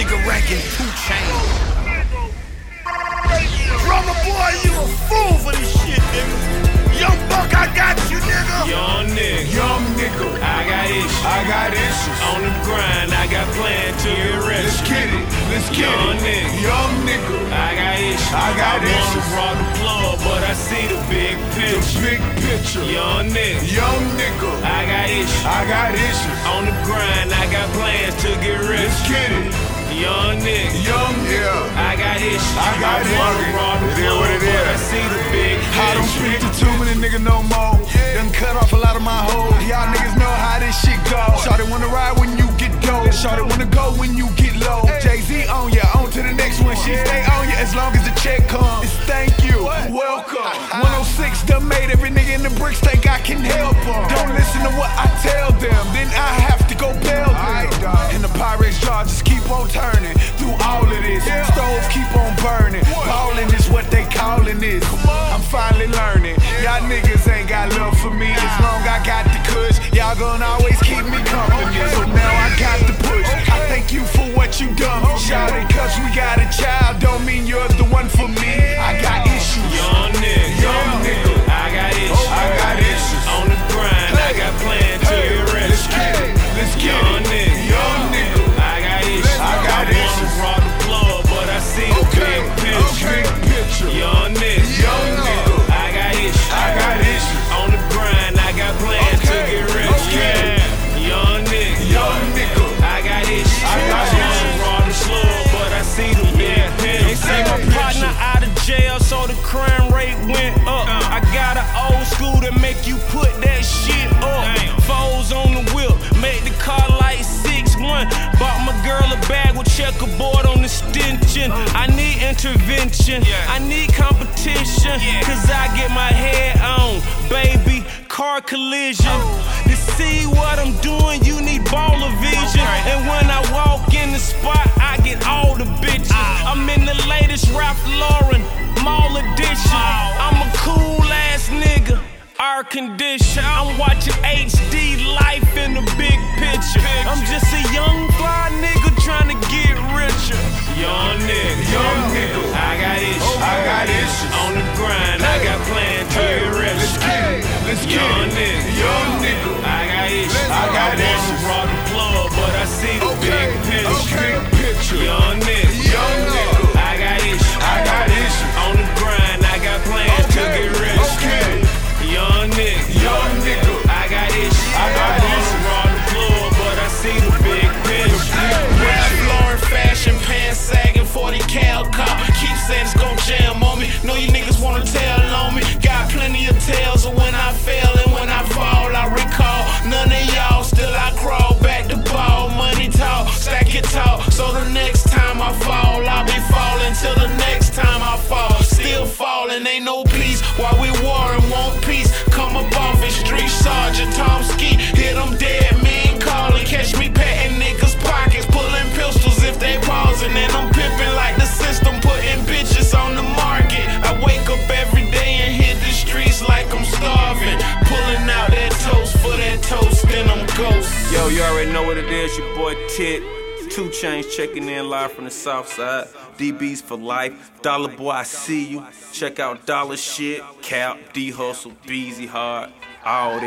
nigga ranking 2 Chainz. Drumma Boy, you a fool for this shit, nigga. Young buck, I got you, nigga. Young nigga, Young nigga, I got issues. I got issues. On the grind, I got plans to get rich. Let's get it, let's get Young it. nigga. Young nigga, I got issues. I got I issues. wanna rock the plug, but I see the big picture. The big picture. Young nigga, Young nigga, I got issues. I got issues. On the grind, I got plans I don't speak to too many niggas no more. Done cut off a lot of my hoes. Y'all niggas know how this shit go. Shawty wanna ride when you get dope. Shawty wanna go when you get low. Jay Z on ya, on to the next one. She stay on ya as long as the check comes. It's thank you, welcome. 106 done made every nigga in the bricks think I can help help 'em. Don't listen to what I tell them, then I have to go bail them. And the Pirates jar just keep on turning so the crime rate went up. Uh. I got an old school that make you put that shit up. Damn. Foes on the wheel, make the car like 6-1. Bought my girl a bag with checkerboard on the extension. I need intervention, Yeah. I need competition. Yeah. Cause I get my head on, baby. Car collision. To see what I'm doing, you need baller vision. Okay. And when I walk in the spot, I get all the bitches. I'm in the latest Ralph Lauren condition. I'm watching HD life in the big picture. I'm just a young fly nigga trying to get richer. Young nigga, Young nigga. I got issues. Oh, I got issues. On the grind, I got plans to get rich. Let's get it, let's get Young it. nigga, Young nigga, I got issues. I got wanna issues. rock the plug, but I see the okay, big picture. okay, picture. Young Keep saying Yo, you already know what it is. Your boy Tit. 2 Chainz checking in live from the south side. DBs for life. Dollar Boy, I see you. Check out Dollar Shit. Cap, D Hustle, Beezy Hard. All that.